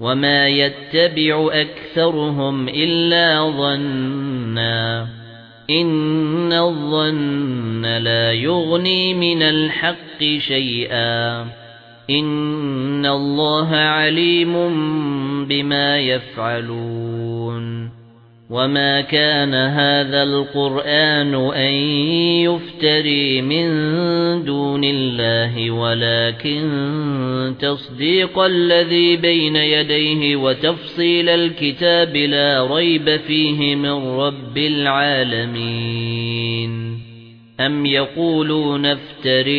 وَمَا يَتَّبِعُ أَكْثَرُهُمْ إِلَّا ظَنًّا إِنَّ الظَّنَّ لَا يُغْنِي مِنَ الْحَقِّ شَيْئًا إِنَّ اللَّهَ عَلِيمٌ بِمَا يَفْعَلُونَ وَمَا كَانَ هَذَا الْقُرْآنُ أَن يُفْتَرَى مِن دُونِ اللَّهِ وَلَكِن تَصْدِيقَ الَّذِي بَيْنَ يَدَيْهِ وَتَفْصِيلَ الْكِتَابِ لَا رَيْبَ فِيهِ مِن رَّبِّ الْعَالَمِينَ أَمْ يَقُولُونَ افْتَرَيْهِ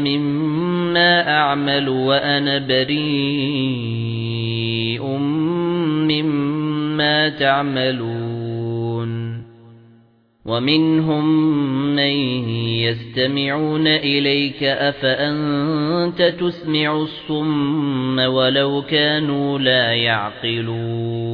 مِمَّا أَعْمَلُ وَأَنَا بَرِيءٌ مِّمَّا تَعْمَلُونَ وَمِنْهُم مَّن يَسْتَمِعُونَ إِلَيْكَ أَفَأَنتَ تُسْمِعُ الصُّمَّ وَلَوْ كَانُوا لَا يَعْقِلُونَ